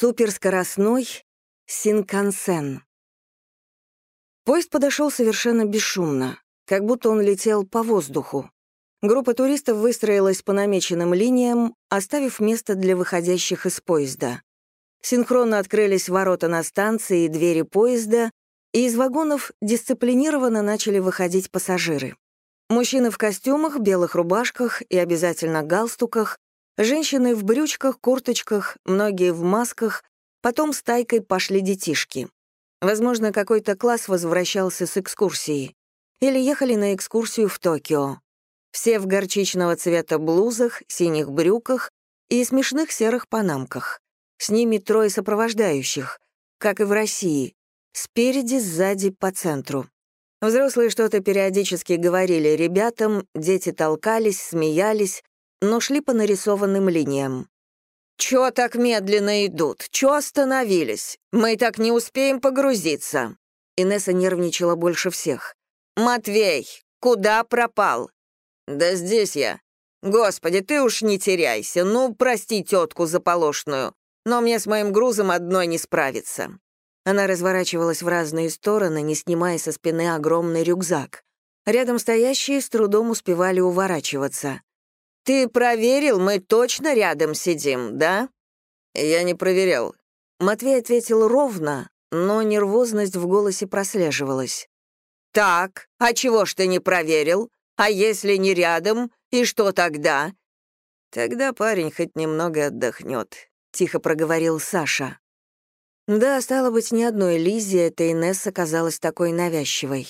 Суперскоростной Синкансен. Поезд подошел совершенно бесшумно, как будто он летел по воздуху. Группа туристов выстроилась по намеченным линиям, оставив место для выходящих из поезда. Синхронно открылись ворота на станции и двери поезда, и из вагонов дисциплинированно начали выходить пассажиры. Мужчины в костюмах, белых рубашках и обязательно галстуках, женщины в брючках, курточках, многие в масках, потом с тайкой пошли детишки. Возможно, какой-то класс возвращался с экскурсии. Или ехали на экскурсию в Токио. Все в горчичного цвета блузах, синих брюках и смешных серых панамках. С ними трое сопровождающих, как и в России, спереди, сзади, по центру. Взрослые что-то периодически говорили ребятам, дети толкались, смеялись, но шли по нарисованным линиям. «Чё так медленно идут? Чё остановились? Мы так не успеем погрузиться!» Инесса нервничала больше всех. «Матвей, куда пропал?» «Да здесь я. Господи, ты уж не теряйся. Ну, прости тетку заполошную но мне с моим грузом одной не справиться». Она разворачивалась в разные стороны, не снимая со спины огромный рюкзак. Рядом стоящие с трудом успевали уворачиваться. «Ты проверил, мы точно рядом сидим, да?» «Я не проверял». Матвей ответил ровно, но нервозность в голосе прослеживалась. «Так, а чего ж ты не проверил? А если не рядом, и что тогда?» «Тогда парень хоть немного отдохнет. — тихо проговорил Саша. Да, стало быть, ни одной Лизе эта Инесса казалась такой навязчивой.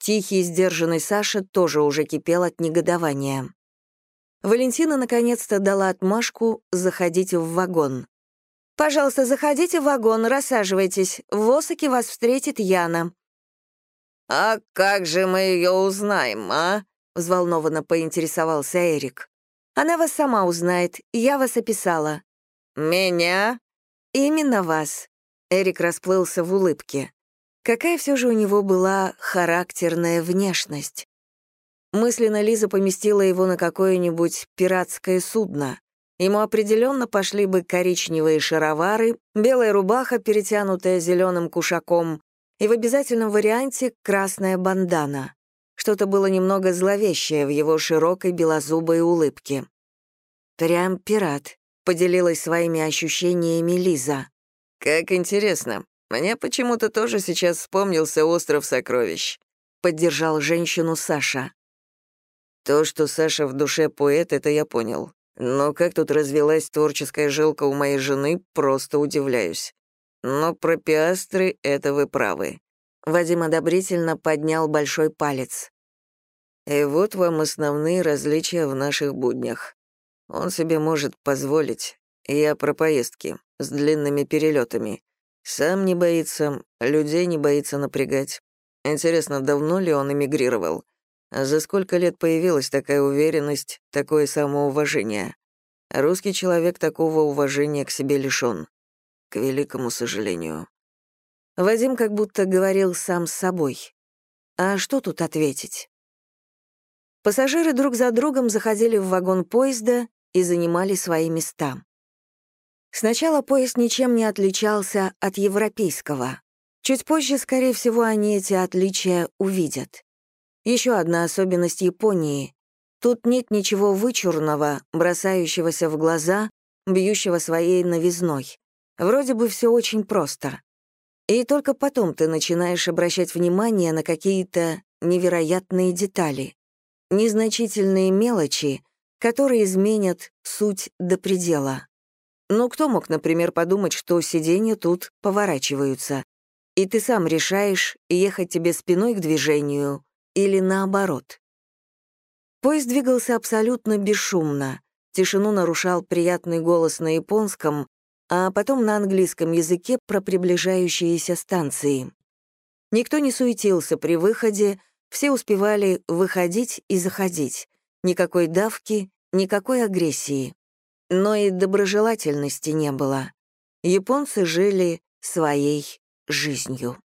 Тихий, сдержанный Саша тоже уже кипел от негодования. Валентина наконец-то дала отмашку заходить в вагон. «Пожалуйста, заходите в вагон, рассаживайтесь. В Осаке вас встретит Яна». «А как же мы ее узнаем, а?» — взволнованно поинтересовался Эрик. «Она вас сама узнает, я вас описала. «Меня?» «Именно вас». Эрик расплылся в улыбке. Какая все же у него была характерная внешность. Мысленно Лиза поместила его на какое-нибудь пиратское судно. Ему определенно пошли бы коричневые шаровары, белая рубаха, перетянутая зеленым кушаком, и в обязательном варианте красная бандана. Что-то было немного зловещее в его широкой белозубой улыбке. Прям пират поделилась своими ощущениями Лиза. «Как интересно. Мне почему-то тоже сейчас вспомнился остров сокровищ», — поддержал женщину Саша. То, что Саша в душе поэт, это я понял. Но как тут развелась творческая жилка у моей жены, просто удивляюсь. Но про пиастры — это вы правы. Вадим одобрительно поднял большой палец. И вот вам основные различия в наших буднях. Он себе может позволить. Я про поездки, с длинными перелетами. Сам не боится, людей не боится напрягать. Интересно, давно ли он эмигрировал? А за сколько лет появилась такая уверенность, такое самоуважение? Русский человек такого уважения к себе лишён. К великому сожалению. Вадим как будто говорил сам с собой. А что тут ответить? Пассажиры друг за другом заходили в вагон поезда, и занимали свои места. Сначала поезд ничем не отличался от европейского. Чуть позже, скорее всего, они эти отличия увидят. Еще одна особенность Японии. Тут нет ничего вычурного, бросающегося в глаза, бьющего своей новизной. Вроде бы все очень просто. И только потом ты начинаешь обращать внимание на какие-то невероятные детали. Незначительные мелочи, которые изменят суть до предела. Но кто мог, например, подумать, что сиденья тут поворачиваются, и ты сам решаешь, ехать тебе спиной к движению или наоборот. Поезд двигался абсолютно бесшумно. Тишину нарушал приятный голос на японском, а потом на английском языке про приближающиеся станции. Никто не суетился при выходе, все успевали выходить и заходить. Никакой давки, никакой агрессии. Но и доброжелательности не было. Японцы жили своей жизнью.